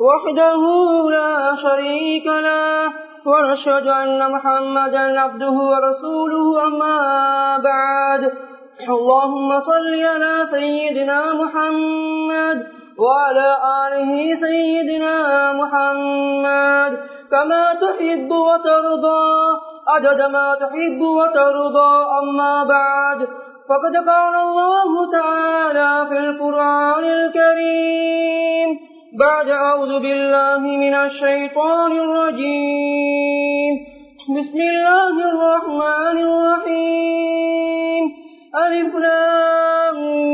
وحده لا شريك له ونشهد أن محمدا عبده ورسوله أما بعد. اللهم صل على سيدنا محمد وعلى آله سيدنا محمد. كما تحب وترضى عدد ما تحب وترضى أما بعد. فقد قال الله تعالى في القرآن الكريم بعد أعوذ بالله من الشيطان الرجيم. بسم الله الرحمن الرحيم. ألف لامين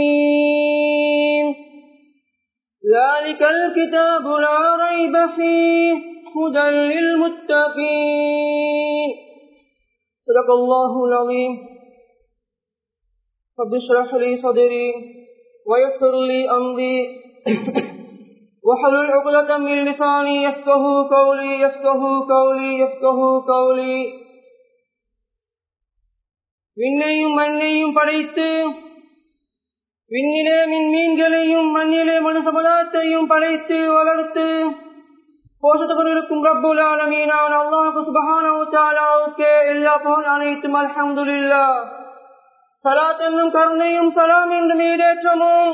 ذلك الكتاب لا ريب فيه. هدى للمتقين. صدق الله العظيم. رب اشرح لي صدري ويسر لي أمري. وحلل عقدة من لساني يفقه قولي يفقه قولي يفقه قولي விண்ணையும் மண்ணையும் படைத்து விண்ணிலே மின் மீன்களையும் மண்ணிலே மனு சமுதாயத்தையும் படைத்து வளர்த்து போஷத்துக் கொண்டிருக்கும் ரப்புல் ஆலமீனான அல்லாஹு சுபஹானஹு தஆலாவுக்கு எல்லா புகழ் அனைத்தும் அல்ஹம்துலில்லாஹ் சலாத் என்னும் கருணையும் சலாம் என்று மீடேற்றமும்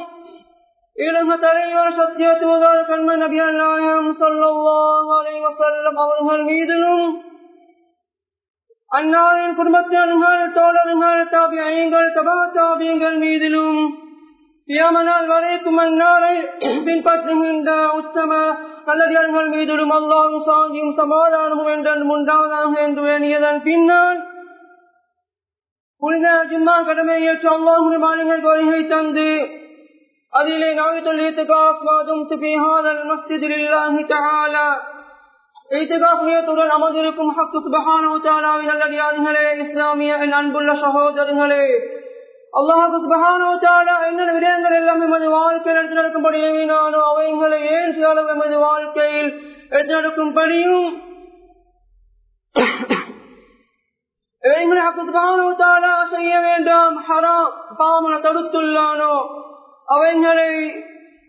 இலங்க தலைவர் சத்திய தூதர் கண்ம நபி நாயம் ஸல்லல்லாஹு அலைஹி வஸல்லம் அவர்கள் மீதிலும் அன்னாரின் குடும்பத்தினர்கள் தோழர்கள் தாபியங்கள் தபா தாபியங்கள் மீதிலும் கியாமனால் வரைக்கும் அன்னாரை பின்பற்றுகின்ற உத்தம நல்லடியார்கள் மீதிலும் அல்லாவும் சாந்தியும் சமாதானமும் என்றும் உண்டாவதாக என்று வேண்டியதன் பின்னால் புனித ஜிம்மா கடமை ஏற்று அல்லாஹுடைய மாநிலங்கள் வருகை தந்து அதிலே நாவித்துல் இத்துகாஃப் துபிஹாதல் தஆலா. நியத்துடன் அமர்ந்திருக்கும் ஹக்கு தஆலாவின் நல்லடியார்களே இஸ்லாமிய என் அன்புள்ள சகோதரர்களே. அல்லாஹு தஆலா என்ன விடயங்கள் எல்லாம் எமது வாழ்க்கையில் எடுத்து நடக்கும்படி ஏவினானோ அவைகளை ஏன் சில எமது வாழ்க்கையில் எடுத்து நடக்கும்படியும் செய்ய வேண்டாம் ஹராம் பாமன தடுத்துள்ளானோ. அவைகளை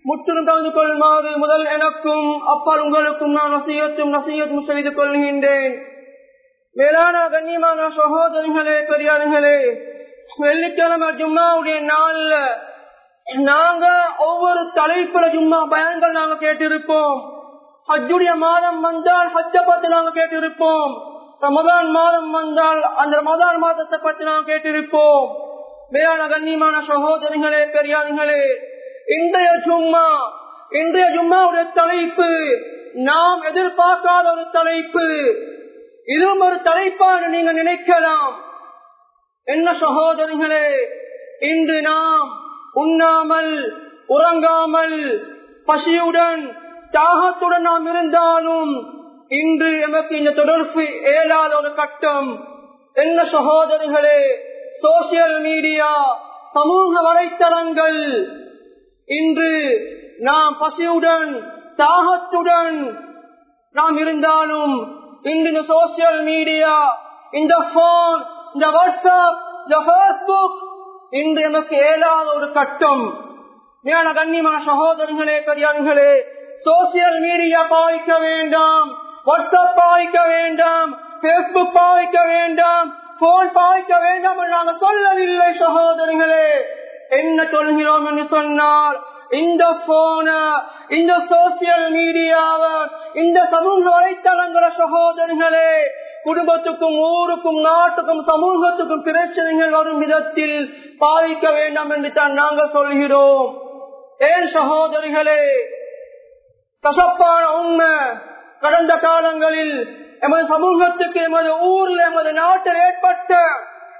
முற்றிலும் தகுந்து கொள்ளுமாறு முதல் எனக்கும் அப்பால் உங்களுக்கும் நான் நசியத்தும் நசியத்தும் செய்து கொள்கின்றேன். மேலான கண்ணியமான சகோதரிகளே பெரியார்களே வெள்ளிக்கிழமை ஜும்மாவுடைய நாள்ல நாங்க ஒவ்வொரு தலைப்புற ஜும்மா பயன்கள் நாங்க கேட்டிருப்போம். ஹஜ்ஜுடைய மாதம் வந்தால் ஹஜ்ஜ பத்தி நாங்க கேட்டிருப்போம். ரமதான் மாதம் வந்தால் அந்த ரமதான் மாதத்தை பற்றி நாங்க கேட்டிருப்போம். மேலான கண்ணியமான சகோதரிகளே பெரியார்களே இன்றைய ஜும்மா இன்றைய ஜும்மாவுடைய தலைப்பு நாம் எதிர்பார்க்காத ஒரு தலைப்பு. இதுவும் ஒரு தலைப்பான நீங்க நினைக்கலாம். என்ன சகோதரிகளே இன்று நாம் உண்ணாமல் உறங்காமல் பசியுடன் தாகத்துடன் நாம் இருந்தாலும் இன்று எமக்கு இந்த தொடர்பு இயலாத ஒரு கட்டம். என்ன சகோதரர்களே சோசியல் மீடியா சமூக வலைத்தளங்கள். இன்று நாம் பசியுடன் தாகத்துடன் நாம் இருந்தாலும் இன்று இந்த சோசியல் மீடியா இந்த போன் இந்த வாட்ஸ்அப் இந்த பேஸ்புக் இன்று எனக்கு இயலாத ஒரு கட்டம். ஞான கண்ணிமான சகோதரர்களே பெரியார்களே சோசியல் மீடியா பாவிக்க வேண்டாம் வாட்ஸ்அப் பாவிக்க வேண்டாம் பேஸ்புக் பாவிக்க வேண்டாம் போன் பாவிக்க வேண்டாம் என்று நாங்கள் சொல்லவில்லை சகோதரர்களே என்ன சொல்கிறோம் என்று சொன்னால் இந்த போன இந்த சோசியல் மீடியாவை இந்த சமூக வலைத்தளங்கள சகோதரர்களே குடும்பத்துக்கும் ஊருக்கும் நாட்டுக்கும் சமூகத்துக்கும் பிரச்சனைகள் வரும் விதத்தில் பாவிக்க வேண்டாம் என்று தான் நாங்கள் சொல்கிறோம். ஏன் சகோதரிகளே? கசப்பான உண்மை. கடந்த காலங்களில் எமது சமூகத்துக்கு எமது ஊரில் எமது நாட்டில் ஏற்பட்ட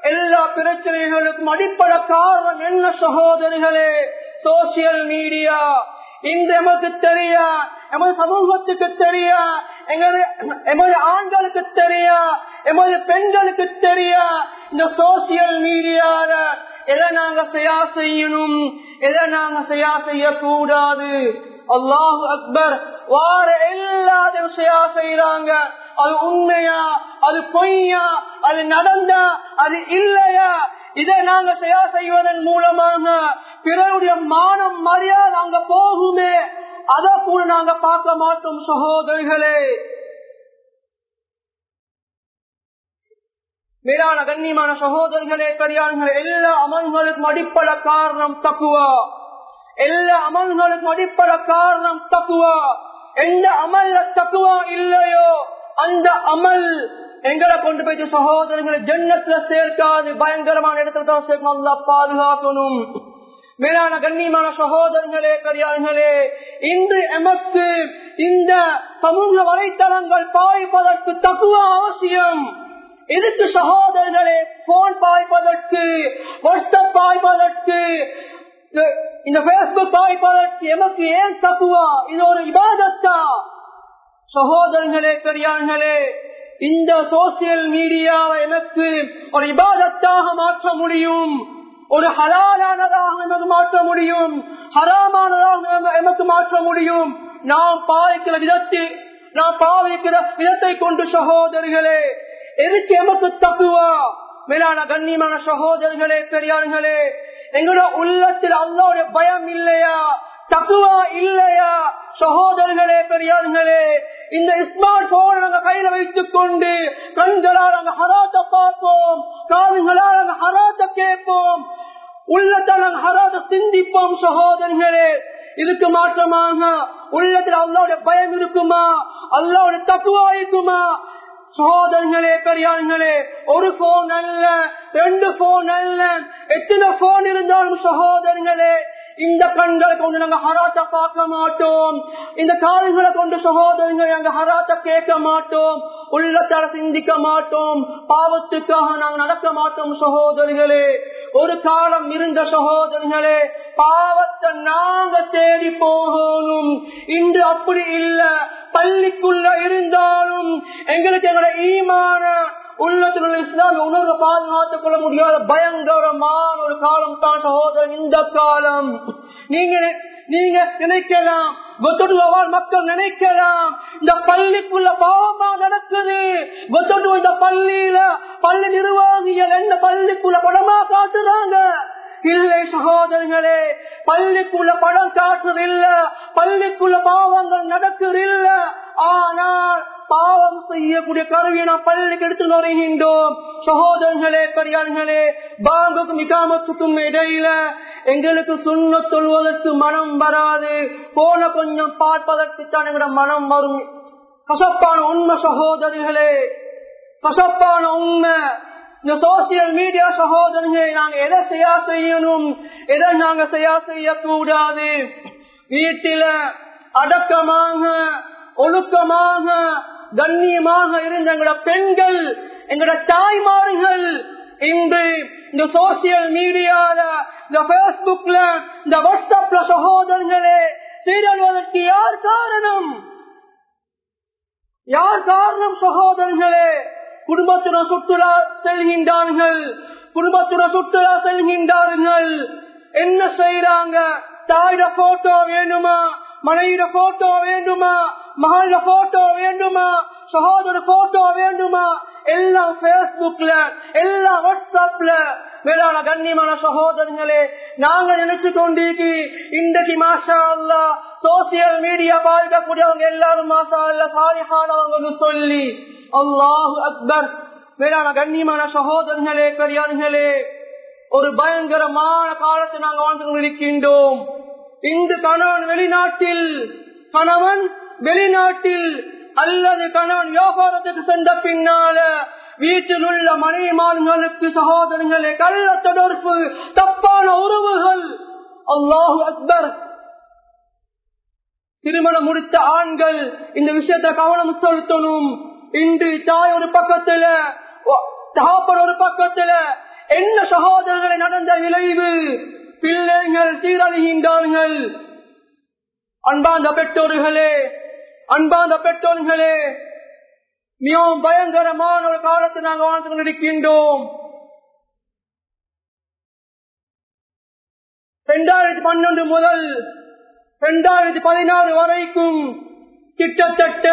எல்லா பிரச்சனைகளுக்கும் அடிப்படை காரணம் என்ன சகோதரிகளே? சோசியல் மீடியா இந்த எமக்கு தெரிய? எமது சமூகத்துக்கு தெரிய? எமது எமது ஆண்களுக்கு தெரிய? எமது பெண்களுக்கு தெரிய? இந்த சோசியல் மீடியால எதை நாங்க செய்யா செய்யணும்? எதை நாங்க செய்யா செய்யக்கூடாது? அல்லாஹு அக்பர் வார எல்லாத்தையும் செய்யா செய்யறாங்க அது உண்மையா? அது பொய்யா? அது நடந்தா? அது இல்லையா? இதை நாங்க செயல் செய்வதன் மூலமாக பிறருடைய மானம் மரியாதை அங்க போகுமே. அதை கூட நாங்க பார்க்க மாட்டோம் சகோதரிகளே. மேலான கண்ணியமான சகோதரர்களே கல்யாணங்கள் எல்லா அமல்களுக்கும் அடிப்பட காரணம் தக்குவா எல்லா அமல்களுக்கும் அடிப்பட காரணம் தக்குவா எந்த அமல்ல தக்குவா இல்லையோ? அந்த அமல் எங்களை கொண்டு போயிட்டு சகோதரர்களை ஜன்னத்துல சேர்க்காது. பயங்கரமான இடத்துல தான் சேர்க்கணும். நல்லா பாதுகாக்கணும். மேலான கண்ணியமான சகோதரர்களே கரியார்களே இன்று எமக்கு இந்த சமூக வலைத்தளங்கள் பாய்ப்பதற்கு தக்குவா அவசியம். எதுக்கு சகோதரர்களே போன் பாய்ப்பதற்கு வாட்ஸ்அப் பாய்ப்பதற்கு இந்த பேஸ்புக் பாய்ப்பதற்கு எமக்கு ஏன் தக்குவா இது ஒரு விவாதத்தா சகோதரர்களே பெரியார்களே இந்த சோசியல் மீடியாவை எனக்கு ஒரு இபாதத்தாக மாற்ற முடியும். ஒரு ஹலாலானதாக நமக்கு மாற்ற முடியும். ஹராமானதாக எமக்கு மாற்ற முடியும். நாம் பாவிக்கிற விதத்தில் நாம் பாவிக்கிற விதத்தை கொண்டு சகோதரிகளே எதுக்கு எமக்கு தக்குவா மேலான கண்ணியமான சகோதரர்களே பெரியார்களே எங்களோட உள்ளத்தில் அல்லாவுடைய பயம் இல்லையா? தக்குவா இல்லையா? சகோதரர்களே பெரியார்களே இந்த ஸ்மார்ட் போன் நாங்க கையில வைத்துக் கொண்டு கண்களால் நாங்க ஹராத்த பார்ப்போம் காதுகளால் நாங்க ஹராத்த கேட்போம். உள்ளத்தால் நாங்க ஹராத்த சிந்திப்போம் சகோதரர்களே இதுக்கு மாற்றமாக உள்ளத்தில் அல்லாவுடைய பயம் இருக்குமா? அல்லாவுடைய தக்குவா இருக்குமா? சகோதரர்களே பெரியார்களே ஒரு போன் அல்ல ரெண்டு போன் அல்ல. எத்தனை போன் இருந்தாலும் சகோதரர்களே இந்த கண்களை கொண்டு நாங்க ஹராத்த பார்க்க மாட்டோம். இந்த காதுகளை கொண்டு சகோதரர்கள் நாங்க ஹராத்த கேட்க மாட்டோம். உள்ளத்தர சிந்திக்க மாட்டோம். பாவத்துக்காக நாங்க நடக்க மாட்டோம் சகோதரிகளே. ஒரு காலம் இருந்த சகோதரிகளே பாவத்தை நாங்க தேடி போகணும். இன்று அப்படி இல்ல. பள்ளிக்குள்ள இருந்தாலும் எங்களுக்கு எங்களை ஈமான உள்ளத்தில் இஸ்லாம் உணர்வு பாதுகாத்துக் கொள்ள முடியாத பயங்கரமான ஒரு காலம் தான் சகோதரன் இந்த காலம். நீங்க நீங்க நினைக்கலாம் மக்கள் நினைக்கலாம் இந்த பள்ளிக்குள்ள பாவமா நடக்குது. இந்த பள்ளியில பள்ளி நிர்வாகிகள் என்ன பள்ளிக்குள்ள படமா காட்டுறாங்க? இல்லை சகோதரர்களே பள்ளிக்குள்ள படம் காட்டுறது இல்ல. பள்ளிக்குள்ள பாவங்கள் நடக்குது ஆனால் பாவம் செய்யக்கூடிய கருவியை நாம் பள்ளிக்கு எடுத்து நுழைகின்றோம் சகோதரர்களே பெரியார்களே பாங்குக்கும் இகாமத்துக்கும் இடையில எங்களுக்கு சுண்ண சொல்வதற்கு மனம் வராது. போன கொஞ்சம் பார்ப்பதற்கு தான் எங்களோட மனம் வரும். கசப்பான உண்மை சகோதரிகளே. கசப்பான உண்மை. இந்த சோசியல் மீடியா சகோதரர்களை நாங்க எதை செய்யா செய்யணும்? எதை நாங்க செய்யா செய்யக்கூடாது? வீட்டில அடக்கமாக ஒழுக்கமாக கண்ணியமாக இருந்த எங்களோட பெண்கள் எங்களோட தாய்மார்கள் இன்று இந்த சோசியல் மீடியால இந்த பேஸ்புக்ல இந்த வாட்ஸ்அப்ல சகோதரர்களே சீரழிவதற்கு யார் காரணம்? யார் காரணம் சகோதரர்களே? குடும்பத்துடன் சுற்றுலா செல்கின்றார்கள். குடும்பத்துடன் சுற்றுலா செல்கின்றார்கள். என்ன செய்யறாங்க தாயிட போட்டோ வேணுமா மனைவிட போட்டோ வேண்டுமா? மகள போட்டோ வேண்டுமா? சகோதர போட்டோ வேண்டுமா? எல்லாம் பேஸ்புக்ல எல்லாம் வாட்ஸ்அப்ல மேலான கண்ணியமான சகோதரங்களே நாங்க நினைச்சு கொண்டிருக்கி இன்றைக்கு மாஷா அல்லா சோசியல் மீடியா பாதிக்கக்கூடியவங்க எல்லாரும் மாஷா அல்ல சாலிஹானவங்க சொல்லி அல்லாஹு அக்பர். மேலான கண்ணியமான சகோதரர்களே பெரியார்களே ஒரு பயங்கரமான காலத்தை நாங்கள் வாழ்ந்து கொண்டிருக்கின்றோம். இந்த கணவன் வெளிநாட்டில் கணவன் வெளிநாட்டில் அல்லது கணவன் வியாபாரத்துக்கு சென்ற பின்னால வீட்டில் உள்ள மனைவிமான்களுக்கு சகோதரங்களே கள்ள தொடர்பு தப்பான உறவுகள். அல்லாஹு அக்பர். திருமணம் முடித்த ஆண்கள் இந்த விஷயத்தை கவனம் செலுத்தணும். இன்று தாய் ஒரு பக்கத்துல தாப்பன் ஒரு பக்கத்துல என்ன சகோதரர்களை நடந்த விளைவு? பிள்ளைகள் சீரழிகின்றார்கள். அன்பாந்த பெற்றோர்களே அன்பாந்த பெற்றோர்களே மிகவும் பயங்கரமான ஒரு காலத்தை நாங்கள் வாழ்ந்து கொண்டிருக்கின்றோம் இரண்டாயிரத்தி பன்னெண்டு முதல் இரண்டாயிரத்தி பதினாறு வரைக்கும் கிட்டத்தட்ட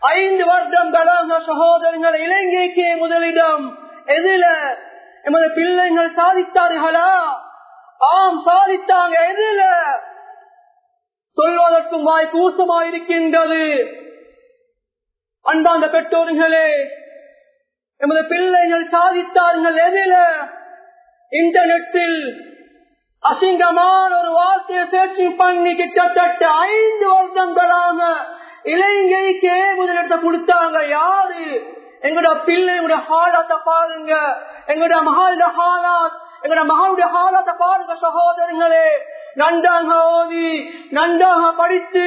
ஐந்து வருடம் வருடங்களாக சகோதரர்கள் இலங்கைக்கு முதலிடம். எதில எமது பிள்ளைகள் சாதித்தார்களா? ஆம் சாதித்தாங்க எதுல சொல்வதற்கும் வாய் கூசமாயிருக்கின்றது. அன்பாந்த பெற்றோர்களே எமது பிள்ளைகள் சாதித்தார்கள் எதில இன்டர்நெட்டில் அசிங்கமான ஒரு வார்த்தையை சேர்ச்சி பண்ணி கிட்டத்தட்ட ஐந்து வருடங்களாக இலங்கைக்கே முதலிடத்தை கொடுத்தாங்க. யாரு? எங்களோட பிள்ளையோட ஹாலாத்த பாருங்க. எங்களோட மகளோட ஹாலாத் எங்களோட மகளுடைய ஹாலாத்த பாருங்க சகோதரங்களே. நன்றாக ஓதி நன்றாக படித்து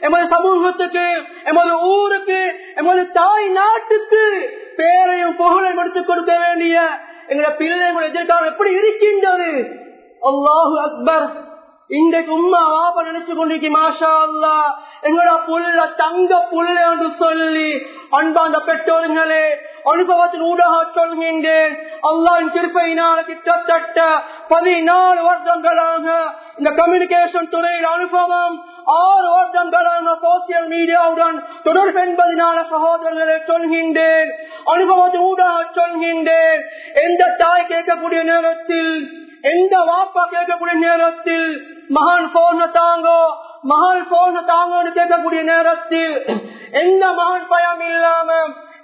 எமது சமூகத்துக்கு எமது ஊருக்கு எமது தாய் நாட்டுக்கு பேரையும் புகழையும் எடுத்துக் கொடுக்க வேண்டிய எங்களோட பிள்ளைகள் எதிர்காலம் எப்படி இருக்கின்றது? அல்லாஹு அக்பர். இன்றைக்கு உம்மா வாப்ப நினைச்சு கொண்டிருக்கி மாஷா அல்லா எங்களோட புள்ள தங்க புள்ள என்று சொல்லி அன்பாந்த பெற்றோருங்களே அனுபவத்தின் ஊடாக சொல்கின்றேன் அல்லாஹின் கிருப்பையினால் கிட்டத்தட்ட பதினாலு வருடங்களாக இந்த கம்யூனிகேஷன் துறையில் அனுபவம். ஆறு வருடங்களாக சோசியல் மீடியாவுடன் தொடர்பு என்பதனால சகோதரர்களை சொல்கின்றேன் அனுபவத்தின் ஊடாக சொல்கின்றேன் எந்த தாய் கேட்கக்கூடிய நேரத்தில் எந்த வாப்பா கேட்கக்கூடிய நேரத்தில் மகான் போன தாங்கோ மகள் போன தாங்கன்னு கேட்கக்கூடிய நேரத்தில் எந்த மகன் பயம் இல்லாம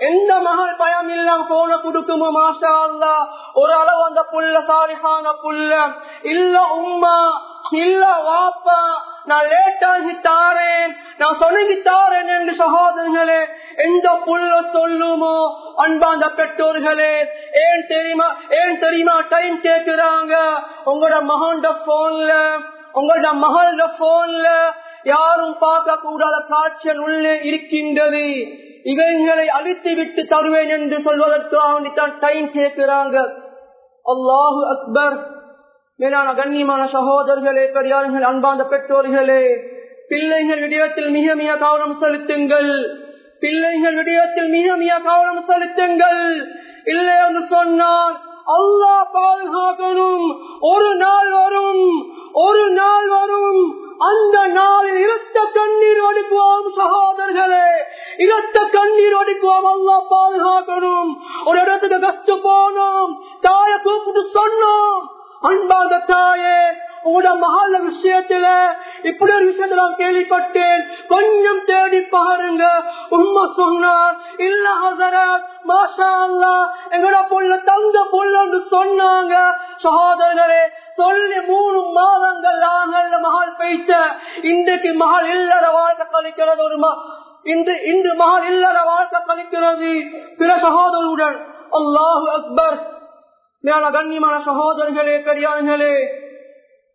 எந்த மகள் பயம் இல்லாம போன கொடுக்குமோ மாஷா அல்லா ஒரு அளவு அந்த புல்ல சாரிஹான புல்ல இல்ல உம்மா இல்ல வாப்பா நான் லேட்டாகி தாரேன் நான் சொல்லி தாரேன் என்று சகோதரர்களே எந்த புல்ல சொல்லுமோ அன்பாந்த பெற்றோர்களே ஏன் தெரியுமா ஏன் தெரியுமா டைம் கேட்கிறாங்க உங்களோட மகன்ட போன்ல உங்களோட மகளோட போன்ல யாரும் பார்க்க கூடாத காட்சிகள் உள்ளே இருக்கின்றது. இவைகளை அழித்து விட்டு தருவேன் என்று சொல்வதற்காக தான் டைம் கேட்கிறாங்க. அல்லாஹு அக்பர். மேலான கண்ணியமான சகோதரர்களே பெரியார்கள் அன்பாந்த பெற்றோர்களே பிள்ளைகள் விடயத்தில் மிக மிக கவனம் செலுத்துங்கள். பிள்ளைகள் விடயத்தில் மிக மிக கவனம் செலுத்துங்கள். இல்லை என்று சொன்னால் அல்லாஹ் பாதுகாக்கணும். ஒரு நாள் வரும். ஒரு நாள் வரும். அந்த நாளில் இரத்த கண்ணீர் ஒடுக்குவோம் சகோதரர்களே. இரத்த கண்ணீர் ஒடுக்குவோம் அல்லா பாதுகாக்கணும். ஒரு இடத்துக்கு கஷ்ட போனோம். தாய கூப்பிட்டு சொன்னோம். அன்பாத தாயே உங்களோட மகால விஷயத்துல இப்படி ஒரு விஷயத்த நான் கேள்விப்பட்டேன். கொஞ்சம் தேடி பாருங்க. உண்மை சொன்னார் இல்ல ஹசரத் மாஷா அல்லா எங்களோட புள்ள தங்க புள்ளன்னு சொன்னாங்க. சகோதரர்களே சொல்லி மூணு மாதங்கள் நாங்கள் மகள் பெய்த இன்றைக்கு மகள் இல்லற வாழ்க்கை கழிக்கிறது ஒரு இன்று இன்று மகள் இல்லற வாழ்க்கை கழிக்கிறது. பிற சகோதரருடன் அல்லாஹு அக்பர். மேல கண்ணியமான சகோதரர்களே பெரியார்களே.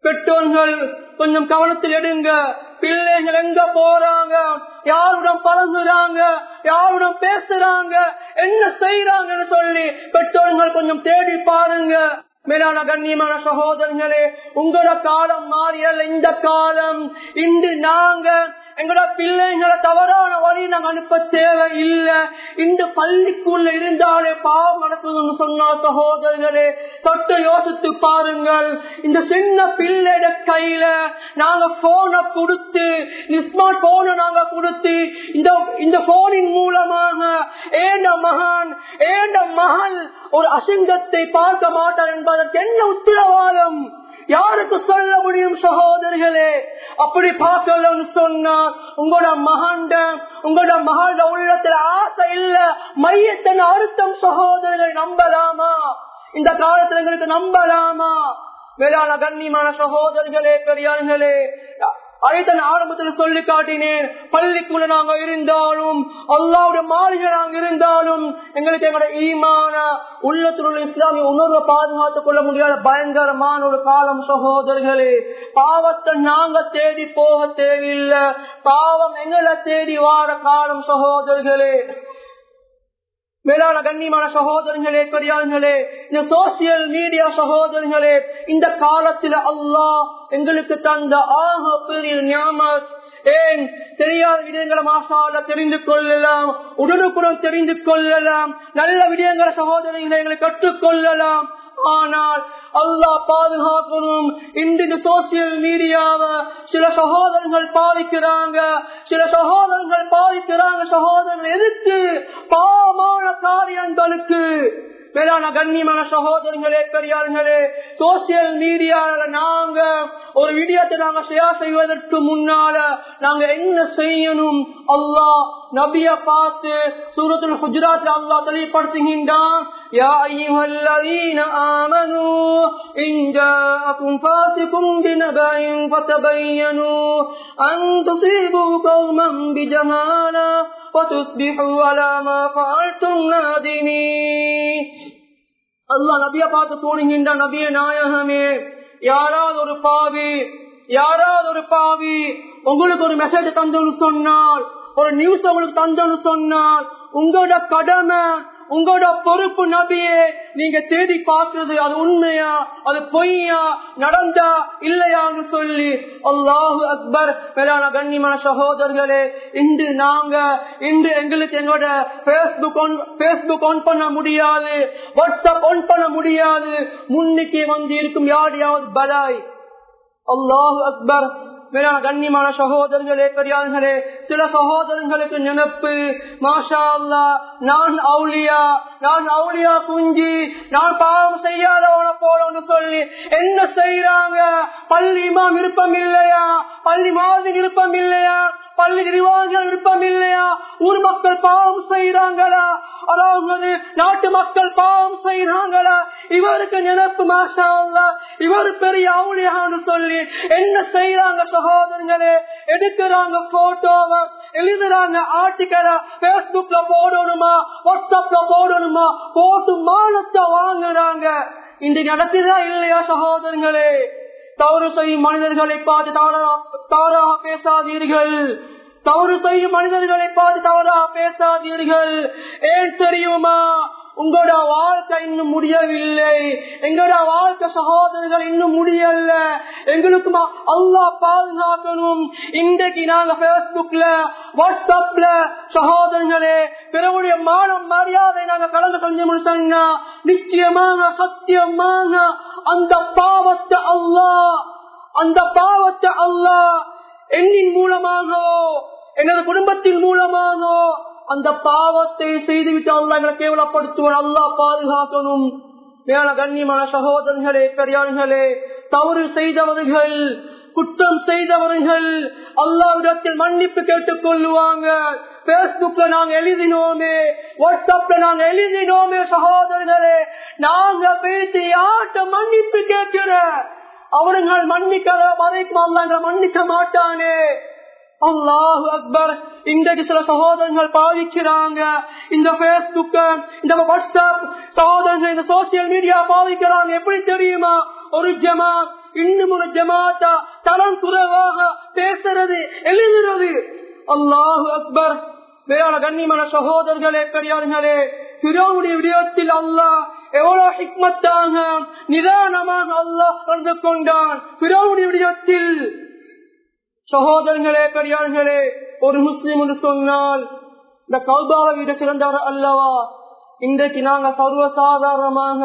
பெற்றோர்கள் கொஞ்சம் கவனத்தில் எடுங்க. பிள்ளைகள் எங்க போறாங்க? யாருடன் பழகுறாங்க? யாருடன் பேசுறாங்க? என்ன செய்யறாங்கன்னு சொல்லி பெற்றோர்கள் கொஞ்சம் தேடி பாருங்க. மேலான கண்ணியமான சகோதரர்களே உங்களோட காலம் மாறியல். இந்த காலம் இன்று நாங்க எங்களோட பிள்ளைங்களை தவறான வழி நாங்க அனுப்ப தேவை இல்ல இந்த பள்ளிக்குள்ள இருந்தாலே பாவம் நடக்குதுன்னு சொன்னா சகோதரர்களே தொட்டு யோசித்து பாருங்கள். இந்த சின்ன பிள்ளைட கையில நாங்க போனை கொடுத்து ஸ்மார்ட் போனை நாங்க கொடுத்து இந்த இந்த போனின் மூலமாக ஏண்ட மகான் ஏண்ட மகள் ஒரு அசிங்கத்தை பார்க்க மாட்டார் என்பதற்கு என்ன உத்தரவாதம்? யாருக்கு சொல்ல முடியும் சகோதரிகளே? அப்படி பார்க்கலன்னு சொன்னா உங்களோட மகாண்ட உங்களோட மகளோட உள்ளத்துல ஆசை இல்ல மையத்தின் அர்த்தம் சகோதரர்கள் நம்பலாமா? இந்த காலத்துல எங்களுக்கு நம்பலாமா? வேளாண் கண்ணியமான சகோதரிகளே பெரியார்களே அதைத்தான் ஆரம்பத்தில் சொல்லி காட்டினேன் பள்ளிக்குள்ள நாங்க இருந்தாலும் அல்லாவுடைய மாளிகை நாங்க இருந்தாலும் எங்களுக்கு எங்களோட ஈமான உள்ளத்தில் உள்ள இஸ்லாமிய உணர்வை பாதுகாத்துக் கொள்ள முடியாத பயங்கரமான ஒரு காலம் சகோதரர்களே. பாவத்தை நாங்க தேடி போக தேவையில்லை. பாவம் எங்களை தேடி வார காலம் சகோதரர்களே. மேலான கண்ணியமான சகோதரர்களே பெரியார்களே இந்த சோசியல் மீடியா சகோதரர்களே இந்த காலத்துல அல்லாஹ் எங்களுக்கு தந்த ஆக பெரிய ஞாபகம் ஏன்? தெரியாத விடயங்களை மாசால தெரிந்து கொள்ளலாம் உடனுக்குடன் தெரிந்து கொள்ளலாம் நல்ல விடயங்களை சகோதரங்களை எங்களை கற்றுக்கொள்ளலாம் ஆனால் அல்லாஹ் பாதுகாக்கணும். இன்றைக்கு சோசியல் மீடியாவை சில சகோதரர்கள் பாதிக்கிறாங்க சில சகோதரர்கள் பாதிக்கிறாங்க சகோதரர்கள் எதுக்கு பாவமான காரியங்களுக்கு. மேலான கண்ணியமான சகோதரர்களே பெரியார்களே சோசியல் மீடியால நாங்க ஒரு விடியத்தை நாங்க ஷேர் செய்வதற்கு முன்னால நாங்க என்ன செய்யணும்? அல்லாஹ் நபிய பார்த்து சூரத்தில் குஜராத் அல்லா தெளிப்படுத்துகின்றான் யா ஐயுஹல்லதீன ஆமனு இஞ்சாஅகும் ஃபாசிகும் பினபைன் ஃபதபையனு அன் துஸீபு கௌமன் பிஜஹாலா ஃபதுஸ்பிஹு அலா மா ஃபஅல்தும் நாதிமீன் அல்லாஹ் நபிய பார்த்து தோணுகின்றான் நபிய நாயகமே யாராவது ஒரு பாவி யாராவது ஒரு பாவி உங்களுக்கு ஒரு மெசேஜ் தந்துன்னு சொன்னால் ஒரு நியூஸ் உங்களுக்கு தந்தோன்னு சொன்னால் உங்களோட கடமை உங்களோட பொறுப்பு நபியே நீங்க தேடி பார்க்கறது அது உண்மையா அது பொய்யா நடந்தா இல்லையான்னு சொல்லி அல்லாஹு அக்பர் மேலான கண்ணியமான சகோதரர்களே இன்று நாங்க இன்று எங்களுக்கு எங்களோட பேஸ்புக் பேஸ்புக் ஆன் பண்ண முடியாது வாட்ஸ்அப் ஆன் பண்ண முடியாது முன்னிக்கு வந்து இருக்கும் யாரையாவது பலாய். அல்லாஹு அக்பர் மேலான கண்ணியமான சகோதரர்களே பெரியார்களே சில சகோதரங்களுக்கு நினைப்பு மாஷா அல்லா நான் அவுளியா நான் அவுளியா குஞ்சி நான் பாவம் செய்யாதவன போலன்னு சொல்லி என்ன செய்யறாங்க பள்ளி இமாம் விருப்பம் இல்லையா பள்ளி மாதிரி விருப்பம் இல்லையா பள்ளி நிர்வாகிகள் விருப்பம் இல்லையா ஊர் மக்கள் பாவம் செய்யறாங்களா அதாவது நாட்டு மக்கள் பாவம் செய்யறாங்களா இவருக்கு நினைப்பு மாஷா அல்லா இவர் பெரிய அவுளியான்னு சொல்லி என்ன செய்யறாங்க சகோதரங்களே? எடுக்கிறாங்க போட்டோவா எழுதுறாங்க ஆர்டிக்கலை பேஸ்புக்ல போடணுமா வாட்ஸ்அப்ல போடணுமா? போட்டு மானத்தை வாங்குறாங்க. இன்றைக்கு நடத்திதா இல்லையா சகோதரங்களே? தவறு செய்யும் மனிதர்களை பார்த்து தவறா தவறாக பேசாதீர்கள். தவறு செய்யும் மனிதர்களை பார்த்து தவறாக பேசாதீர்கள். ஏன் தெரியுமா? உங்களோட வாழ்க்கை இன்னும் முடியவில்லை. எங்களோட வாழ்க்கை சகோதரர்கள் இன்னும் முடியல. எங்களுக்கு அல்லா பாதுகாக்கணும். இன்றைக்கு நாங்க பேஸ்புக்ல வாட்ஸ்அப்ல சகோதரர்களே பிறவுடைய மானம் மரியாதை நாங்க கலந்து செஞ்சோம்னு சொன்னா நிச்சயமாக சத்தியமாக அந்த பாவத்தை அல்லா அந்த பாவத்தை அல்லா எண்ணின் மூலமாக எனது குடும்பத்தின் மூலமாக அந்த பாவத்தை செய்துவிட்டு அல்லா எங்களை கேவலப்படுத்துவன். அல்லா பாதுகாக்கணும். மேல கண்ணியமான சகோதரர்களே பெரியார்களே தவறு செய்தவர்கள் குற்றம் செய்தவர்கள் அல்லாவிடத்தில் மன்னிப்பு கேட்டுக் கொள்ளுவாங்க. பேஸ்புக்ல நாங்க எழுதினோமே வாட்ஸ்அப்ல நாங்க எழுதினோமே சகோதரர்களே நாங்க பேசி யார்கிட்ட மன்னிப்பு கேட்கிற? அவர்கள் மன்னிக்க மறைக்கும் அல்லாங்க மன்னிக்க மாட்டானே. அல்லாஹு அக்பர் இன்றைக்கு சில சகோதரங்கள் பாவிக்கிறாங்க இந்த பேஸ்புக் இந்த வாட்ஸ்அப் சகோதரர்கள் இந்த சோசியல் மீடியா பாவிக்கிறாங்க எப்படி தெரியுமா? ஒரு ஜமா இன்னும் ஒரு ஜமாத்தா தரம் குறைவாக பேசுறது எழுதுறது. அல்லாஹு அக்பர் வேற கண்ணியமான சகோதரர்களே பெரியார்களே பிறவுடைய விடயத்தில் அல்லாஹ் எவ்வளவு ஹிக்மத்தாக நிதானமாக அல்லாஹ் கலந்து கொண்டான். பிறவுடைய விடயத்தில் சகோதரர்களே பெரியார்களே ஒரு முஸ்லீம் என்று சொன்னால் இந்த கௌபாவை விட சிறந்தவர் அல்லவா? இன்றைக்கு நாங்க சர்வசாதாரணமாக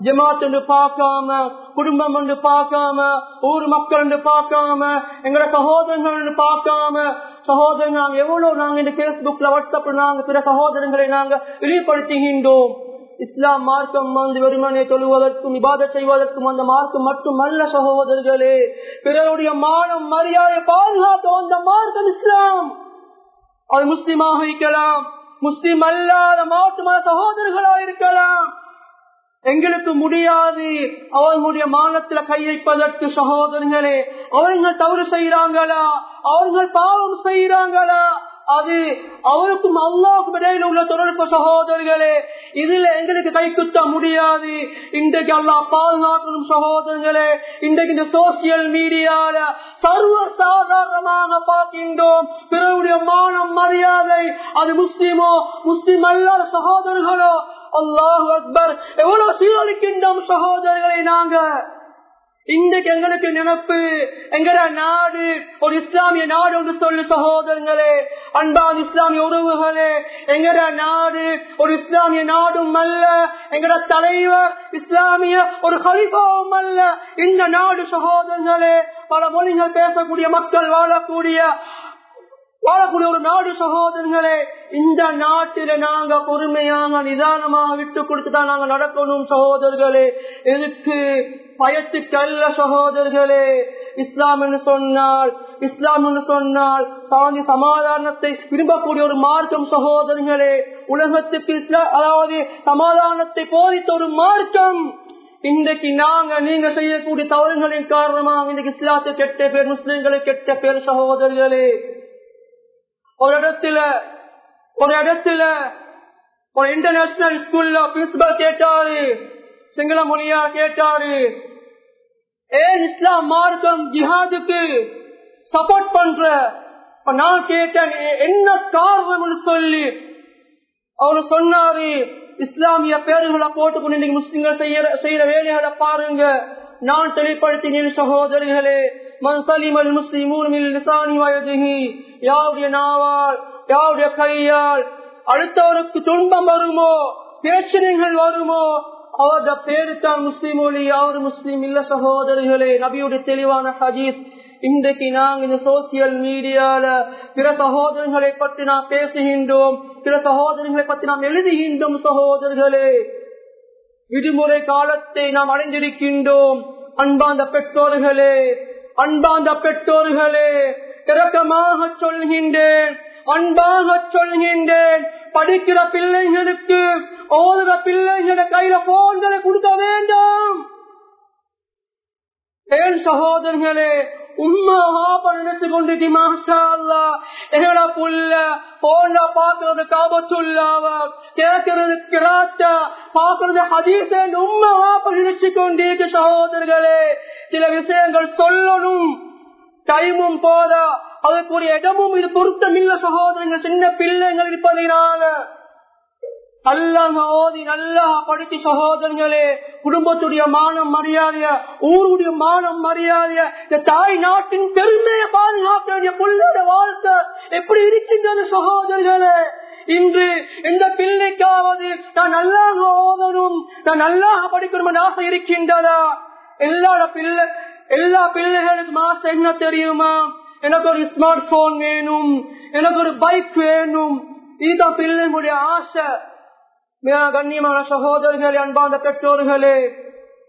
ஜமாத் என்று பார்க்காம குடும்பம் என்று பார்க்காம ஊர் மக்கள் என்று பார்க்காம எங்களோட சகோதரங்கள் என்று பார்க்காம சகோதரர் நாங்க எவ்வளவு நாங்க இந்த பேஸ்புக்ல வாட்ஸ்அப்ல நாங்க பிற சகோதரங்களை நாங்க வெளிப்படுத்துகின்றோம். இஸ்லாம் மார்க்கம் வந்து வெறுமனை தொழுவதற்கும் இபாத செய்வதற்கும் அந்த மார்க்கம் மட்டுமல்ல சகோதரர்களே. பிறருடைய மானம் மரியாதை பாதுகாக்க வந்த மார்க்கம் இஸ்லாம். அது முஸ்லிமாக இருக்கலாம் முஸ்லிம் அல்லாத மாவட்டமான சகோதரர்களா இருக்கலாம். எங்களுக்கு முடியாது அவர்களுடைய மானத்துல கையைப்பதற்கு சகோதரர்களே. அவர்கள் தவறு செய்யறாங்களா அவர்கள் பாவம் செய்யறாங்களா அது அவருக்கும் அல்லாவுக்கும் இடையில உள்ள தொடர்பு சகோதரர்களே இதுல எங்களுக்கு கை குத்த முடியாது. இன்றைக்கு அல்லா பாதுகாக்கணும் சகோதரர்களே இன்றைக்கு இந்த சோசியல் மீடியால சர்வ சாதாரணமாக பார்க்கின்றோம். பிறருடைய மானம் மரியாதை அது முஸ்லிமோ முஸ்லிம் அல்லாத சகோதரர்களோ அல்லாஹு அக்பர் எவ்வளவு சீரழிக்கின்றோம் சகோதரர்களை நாங்கள் இன்றைக்கு எங்களுக்கு நினப்பு எங்கட நாடு ஒரு இஸ்லாமிய நாடு என்று சொல்லு சகோதரங்களே அன்பான் இஸ்லாமிய உறவுகளே எங்கட நாடு ஒரு இஸ்லாமிய நாடும் அல்ல எங்கட தலைவர் இஸ்லாமிய ஒரு ஹலிஃபாவும் அல்ல. இந்த நாடு சகோதரங்களே பல மொழிகள் பேசக்கூடிய மக்கள் வாழக்கூடிய வாழக்கூடிய ஒரு நாடு சகோதரர்களே இந்த நாட்டில நாங்க பொறுமையாக நிதானமாக விட்டு கொடுத்துதான் நாங்க நடக்கணும் சகோதரர்களே. எதுக்கு? பயத்துக்கல்ல சகோதரர்களே. இஸ்லாம் என்று சொன்னால் இஸ்லாம் என்று சொன்னால் சாந்தி சமாதானத்தை விரும்பக்கூடிய ஒரு மார்க்கம் சகோதரர்களே. உலகத்துக்கு இஸ்லாம் அதாவது சமாதானத்தை போதித்த ஒரு மார்க்கம். இன்றைக்கு நாங்க நீங்க செய்யக்கூடிய தவறுகளின் காரணமாக இன்றைக்கு இஸ்லாத்து கெட்ட பேர் முஸ்லீம்களை கெட்ட பேர் சகோதரர்களே. ஒரு இடத்துல ஒரு இடத்துல ஒரு இன்டர்நேஷனல் ஸ்கூல்ல பிரின்சிபல் கேட்டாரு சிங்கள மொழியா கேட்டாரு. ஏன் இஸ்லாம் மார்க்கம் ஜிஹாதுக்கு சப்போர்ட் பண்ற? நான் கேட்டேன் என்ன காரணம் சொல்லி. அவரு சொன்னாரு இஸ்லாமிய பேருகளை போட்டு கொண்டு முஸ்லிம்கள் செய்யற செய்யற வேலைகளை பாருங்க. நான் தெளிப்படுத்தினேன் சகோதரிகளே. மன்சலிமல் முஸ்லிமூன் லிசானி வயதுகி யாருடைய நாவால் யாருடைய கையால் அடுத்தவருக்கு துன்பம் வருமோ பிரச்சனைகள் வருமோ அவருடைய பேரு தான் முஸ்லீம் ஒளி அவர் முஸ்லீம் இல்ல சகோதரிகளே. நபியுடைய தெளிவான ஹதீஸ். இன்றைக்கு நாங்க இந்த சோசியல் மீடியால பிற சகோதரர்களை பற்றி நாம் பேசுகின்றோம். பிற சகோதரர்களை பற்றி நாம் எழுதுகின்றோம் சகோதரர்களே. விடுமுறை காலத்தை நாம் அடைந்திருக்கின்றோம். அன்பாந்த பெற்றோர்களே அன்பாந்த பெற்றோர்களே இறக்கமாக சொல்கின்றேன் அன்பாக சொல்கின்றேன். படிக்கிற பிள்ளைகளுக்கு ஓதுற பிள்ளைகள கையில போன்களை கொடுக்க வேண்டாம். ஏன் சகோதரர்களே உண்மையா புள்ள போன பாக்குறது காபத்துள்ளாவ கேட்கறது கிராத்தா பாக்குறது ஹதீஸ் உண்மையா நினைச்சு கொண்டீங்க சகோதரர்களே. சில விஷயங்கள் சொல்லணும். டைமும் போதா. அதற்குரிய இடமும் இது பொருத்தம் இல்ல சகோதரங்கள். சின்ன பிள்ளைங்கள் இருப்பதனால. அல்லாஹ் ஓதி நல்லா படித்த சகோதரர்களே குடும்பத்துடைய மானம் மரியாதைய ஊருடைய மானம் மரியாதைய இந்த தாய் நாட்டின் பெருமையை பாதுகாக்க வேண்டிய புள்ளோட வாழ்க்கை எப்படி இருக்கின்றது சகோதரர்களே? இன்று இந்த பிள்ளைக்காவது நான் நல்லாக ஓதணும் நான் நல்லாக படிக்கணும் ஆசை இருக்கின்றதா? எல்லா பிள்ளை எல்லா பிள்ளைகளுக்கு ஆசை என்ன தெரியுமா? எனக்கு ஒரு ஸ்மார்ட் போன் வேணும். எனக்கு ஒரு பைக் வேணும். இதுதான் பிள்ளைங்களுடைய ஆசை. கண்ணியமான சகோதரர்களே அன்பாந்த பெற்றோர்களே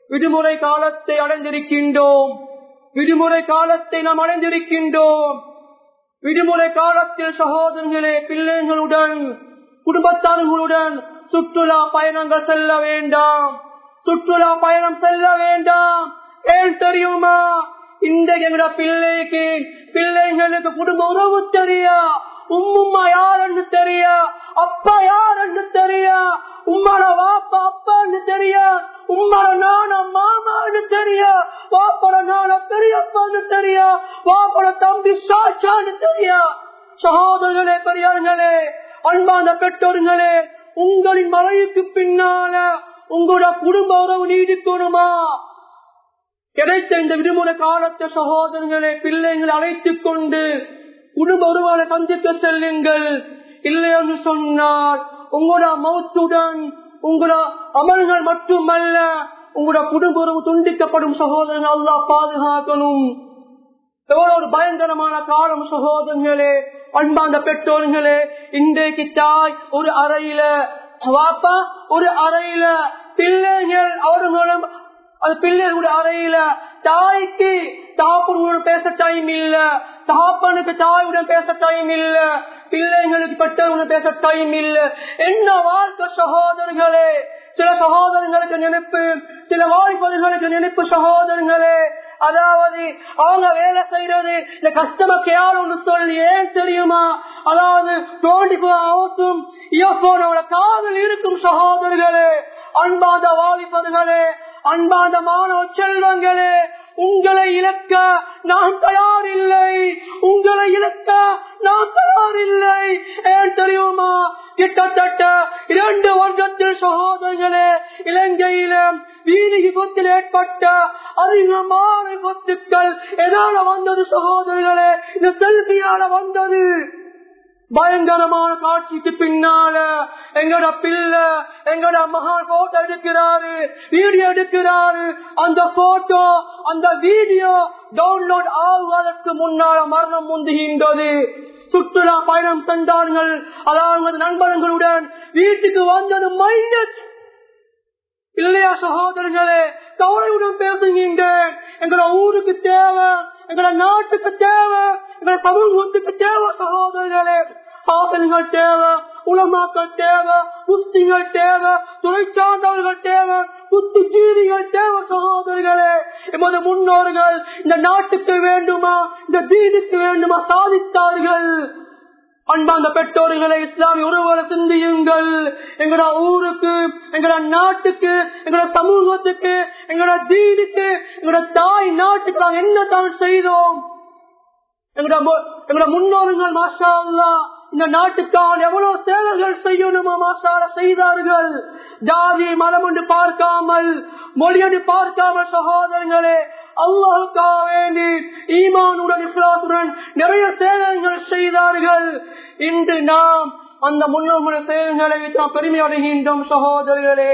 விடுமுறை காலத்தை அடைந்திருக்கின்றோம். விடுமுறை காலத்தை நாம் அடைந்திருக்கின்றோம். விடுமுறை காலத்தில் சகோதரர்களே பிள்ளைங்களுடன் குடும்பத்தார்களுடன் சுற்றுலா பயணங்கள் செல்ல வேண்டாம். சுற்றுலா பயணம் செல்ல வேண்டாம். ஏன் தெரியுமா? இந்த எங்கட பிள்ளைக்கு பிள்ளைங்களுக்கு குடும்ப உறவு தெரியா? உம்மும்மா யாருன்னு தெரியா? அப்பா யாருன்னு தெரியா? உம்மான வாப்பா அப்பான்னு தெரியா? உம்மோட நான மாமான்னு தெரியா? வாப்போட நான பெரியப்பான்னு தெரியா? வாப்பட தம்பி சாச்சான்னு தெரியா? சகோதரர்களே பெரியார்களே அன்பான பெற்றோர்களே உங்களின் மறைவுக்கு பின்னால உங்களோட குடும்ப உறவு நீடிக்கணுமா? கிடைத்த இந்த விடுமுறை காலத்தை சகோதரர்களை பிள்ளைங்களை அழைத்துக் கொண்டு குடும்ப உறவாளை சந்திக்க செல்லுங்கள். இல்லை என்று சொன்னால் உங்களோட மௌத்துடன் உங்களோட அமல்கள் மட்டுமல்ல உங்களோட குடும்ப உறவு துண்டிக்கப்படும் சகோதரர்கள் அல்லா பாதுகாக்கணும். எவ்வளவு ஒரு பயங்கரமான காலம் சகோதரர்களே அன்பாந்த பெற்றோர்களே இன்றைக்கு தாய் ஒரு அறையில வாப்பா ஒரு அறையில பிள்ளைகள் அவர்களும் அது பிள்ளைகளுடைய அறையில தாய்க்கு தாப்பனுடன் பேச டைம் இல்ல. தாப்பனுக்கு தாயுடன் பேச டைம் இல்ல. பிள்ளைங்களுக்கு பெற்றவங்களுடன் பேச டைம் இல்ல. என்ன வாழ்க்கை சகோதரர்களே? சில சகோதரங்களுக்கு நினைப்பு சில வாய்ப்புகளுக்கு நினைப்பு சகோதரர்களே. அதாவது அவங்க வேலை செய்யறது இந்த கஸ்டமர் யாரும் சொல்லி ஏன் தெரியுமா? அதாவது தோண்டி அவசும் ஹவர்ஸும் காதல் இருக்கும் சகோதரர்களே அன்பாத வாலிபர்களே அன்பாத மாணவ செல்வங்களே உங்களை இழக்க நான் தயார் இல்லை உங்களை இழக்க நான் தயார் இல்லை ஏன் தெரியுமா? கிட்டத்தட்ட இரண்டு வருடத்தில் சகோதரர்களே இலங்கையில வீதி விபத்தில் ஏற்பட்ட அதிகமான விபத்துக்கள் எதால வந்தது சகோதரர்களே? இந்த செல்பியால வந்தது. பயங்கரமான காட்சிக்கு பின்னால எங்கட பிள்ளை எங்கட மகான் போட்டோ எடுக்கிறாரு வீடியோ எடுக்கிறாரு. அந்த போட்டோ அந்த வீடியோ டவுன்லோட் ஆகுவதற்கு முன்னால மரணம் முந்துகின்றது. சுற்றுலா பயணம் சென்றார்கள். அதாவது நண்பர்களுடன் வீட்டுக்கு வந்தது மைனஸ் இல்லையா சகோதரர்களே கவலையுடன் பேசுகின்றேன். எங்களோட ஊருக்கு தேவை எங்களை நாட்டுக்கு தேவை. எங்களோட சமூகத்துக்கு தேவை சகோதரர்களே ஆசல்கள் தேவை உலமாக்கள் தேவை புஸ்திகள் தேவை துறை சார்ந்தவர்கள் தேவை புத்திஜீவிகள் தேவை சகோதரர்களே எமது முன்னோர்கள் இந்த நாட்டுக்கு வேண்டுமா இந்த தீனுக்கு வேண்டுமா சாதித்தார்கள். அன்பாந்த பெற்றோர்களை இஸ்லாமிய உறவுகளை சிந்தியுங்கள். எங்களோட ஊருக்கு எங்களோட நாட்டுக்கு எங்களோட சமூகத்துக்கு எங்களோட தீனுக்கு எங்களோட தாய் நாட்டுக்கு நாங்கள் என்ன தான் செய்தோம்? எங்களோட மு- எங்களோட முன்னோர்கள் மாஷா அல்லா இந்த நாட்டுக்கால் எவ்வளவு சேவைகள் செய்யணுமா மாஷால செய்தார்கள். ஜாதி மதம் என்று பார்க்காமல் மொழி என்று பார்க்காமல் சகோதரர்களே அல்லாஹுக்காக வேண்டி ஈமானுடன் இஸ்லாத்துடன் நிறைய சேவைகள் செய்தார்கள். இன்று நாம் அந்த முன்னோர்களுடைய செயல்களை நாம் பெருமை அடைகின்றோம் சகோதரர்களே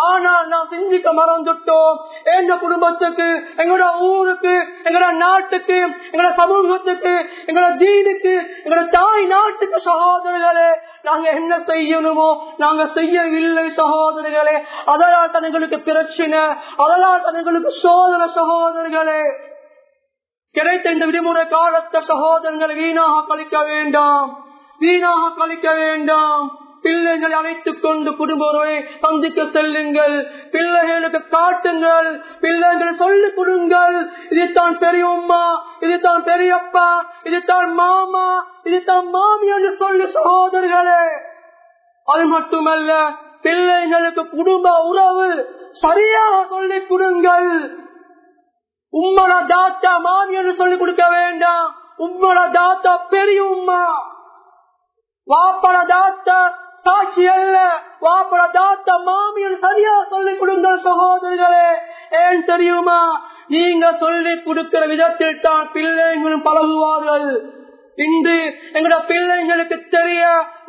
ஆனால் நாம் சிந்திக்க மறந்துட்டோம். எங்க குடும்பத்துக்கு எங்களோட ஊருக்கு எங்களோட நாட்டுக்கு எங்களோட சமூகத்துக்கு எங்களோட தீனுக்கு எங்களோட தாய் நாட்டுக்கு சகோதரர்களே நாங்க என்ன செய்யணுமோ நாங்க செய்யவில்லை சகோதரர்களே அதனால் தனங்களுக்கு பிரச்சனை அதனால் தனங்களுக்கு சோதனை சகோதரர்களே கிடைத்த இந்த விடுமுறை காலத்தை சகோதரங்களை வீணாக கழிக்க வேண்டாம். வீணாக கழிக்க வேண்டாம். பிள்ளைகளை அழைத்துக் கொண்டு குடும்ப உறவை சந்திக்க செல்லுங்கள். பிள்ளைகளுக்கு காட்டுங்கள். பிள்ளைகளை சொல்லி கொடுங்கள். இதுதான் பெரியம்மா இதுதான் பெரியப்பா இதுதான் மாமா இதுதான் மாமி என்று சொல்லி சகோதரர்களே. அது மட்டுமல்ல பிள்ளைகளுக்கு குடும்ப உறவு சரியாக சொல்லிக் கொடுங்கள். உம்மன தாத்தா மாமி என்று சொல்லிக் கொடுக்க வேண்டாம். உம்மன தாத்தா பெரிய உமா வாப்பட தாத்தா சாட்சி அல்ல. வாப்பட தாத்தா மாமி சரியா சொல்லிக் கொடுங்கள் சகோதரர்களே ஏன் தெரியுமா? நீங்க சொல்லி கொடுக்கிற விதத்தில் தான் பிள்ளைங்களும் பழகுவார்கள். இன்று எங்களோட பிள்ளைங்களுக்கு தெரிய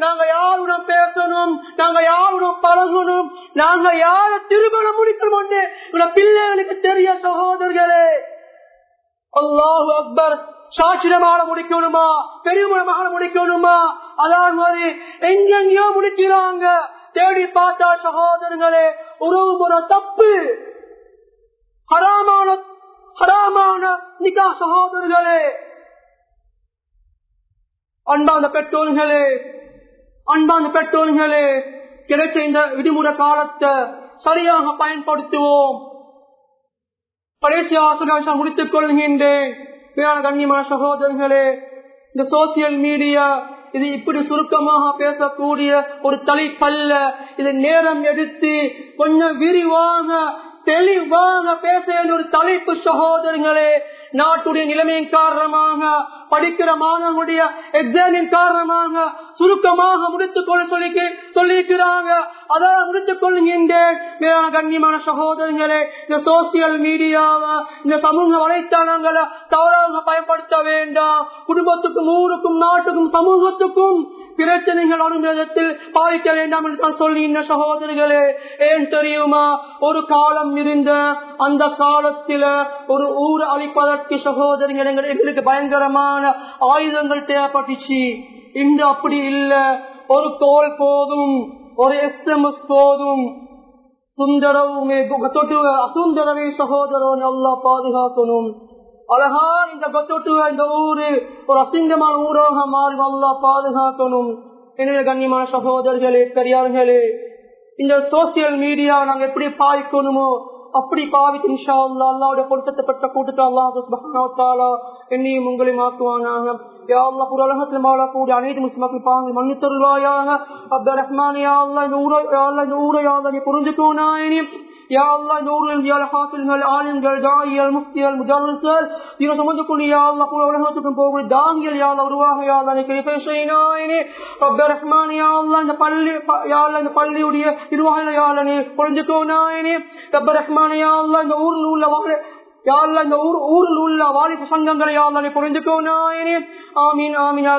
நாங்க யாருடன் பேசணும்? நாங்க யாருடன் பழகணும்? நாங்க யார திருமணம் முடிக்கணும் எங்களோட பிள்ளைங்களுக்கு தெரிய சகோதரர்களே அல்லாஹு அக்பர் சாட்சிடமாக முடிக்கணுமா? பெருமணமாக முடிக்கணுமா? அதாவது எங்கெங்கயோ முடிக்கிறாங்க. தேடி பார்த்தா சகோதரர்களே உறவு முறை தப்பு. ஹராமான ஹராமான நிகா சகோதரர்களே. அன்பாந்த பெற்றோர்களே அன்பாந்த பெற்றோர்களே கிடைச்ச இந்த விதிமுறை காலத்தை சரியாக பயன்படுத்துவோம். கடைசி ஆசிரியர் முடித்துக் கொள்கின்றேன். கண்ணியமான சகோதரர்களே இந்த சோசியல் மீடியா இது இப்படி சுருக்கமாக பேசக்கூடிய ஒரு தலைப்பல்ல. இது நேரம் எடுத்து கொஞ்சம் விரிவாக தெளிவாக பேச வேண்டிய ஒரு தலைப்பு சகோதரர்களே. நாட்டுடைய நிலைமையின் காரணமாக படிக்கிற மாணவனுடைய எக்ஸாமின் காரணமாக சுருக்கமாக முடித்துக் கொள்ள சொல்லி சொல்லியிருக்கிறாங்க. அதான் முடித்துக் கொள்ளுகின்றேன் கண்ணியமான சகோதரர்களே இந்த சோசியல் மீடியாவை இந்த சமூக வலைத்தளங்களை தவறாக பயன்படுத்த வேண்டாம். குடும்பத்துக்கும் ஊருக்கும் நாட்டுக்கும் சமூகத்துக்கும் பிரச்சனைகள் வரும் விதத்தில் பாதிக்க வேண்டாம் என்று தான் சொல்லி இந்த சகோதரிகளே ஏன் தெரியுமா? ஒரு காலம் இருந்த அந்த காலத்தில ஒரு ஊர் அழிப்பதற்கு சகோதரிகள் எங்களுக்கு பயங்கரமான ஆயுதங்கள் தேவைப்பட்டுச்சு. இன்று அப்படி இல்ல. ஒரு கோல் போதும் ஒரு எஸ்எம்எஸ் போதும். சுந்தரவுமே தொட்டு அசுந்தரவே சகோதரன் நல்லா பாதுகாக்கணும். அழகா இந்த பத்தொட்டு இந்த ஊரு ஒரு அசிங்கமான ஊராக மாறி வல்லா பாதுகாக்கணும். என்னுடைய கண்ணியமான சகோதரர்களே பெரியார்களே இந்த சோசியல் மீடியா நாங்க எப்படி பாதிக்கணுமோ அப்படி பாவித்து இன்ஷா அல்லா அல்லாவுடைய பொருத்தத்தை கூட்டத்தை அல்லாஹ் என்னையும் உங்களையும் ஆக்குவானாக. யா அல்லாஹ் புற உலகத்தில் வாழக்கூடிய அனைத்து முஸ்லிம்கள் பாவங்கள் மன்னித்தருள்வாயாக. அப்துல் ரஹ்மான் யா அல்லாஹ் இந்த நீ புரிஞ்சுக்கோனாயினி. ஊரில் இருந்து யாழ் ஹாஃபில்கள் ஆலிம்கள் தாயியல் முஃப்தியல் முஜாலிஸ்கள் இவன் சுமந்து கொண்டு யா அல்லா கூட உலகத்துக்கும் போகக்கூடிய தாங்கியல் யா அல்லா உருவாக யா அல்லா கிருபை செய்யினாயினே ரப்ப ரஹ்மான் யா அல்லா இந்த பள்ளி யா அல்லா இந்த பள்ளியுடைய நிர்வாகிகள் யா அல்லா நீ ரப்ப ரஹ்மான் யா அல்லா இந்த ஊரில் உள்ள வாழ இந்த ஊர் ஊரில் உள்ள வாலிப சங்கங்களை நாயனே ஆமீன் ஆமீன்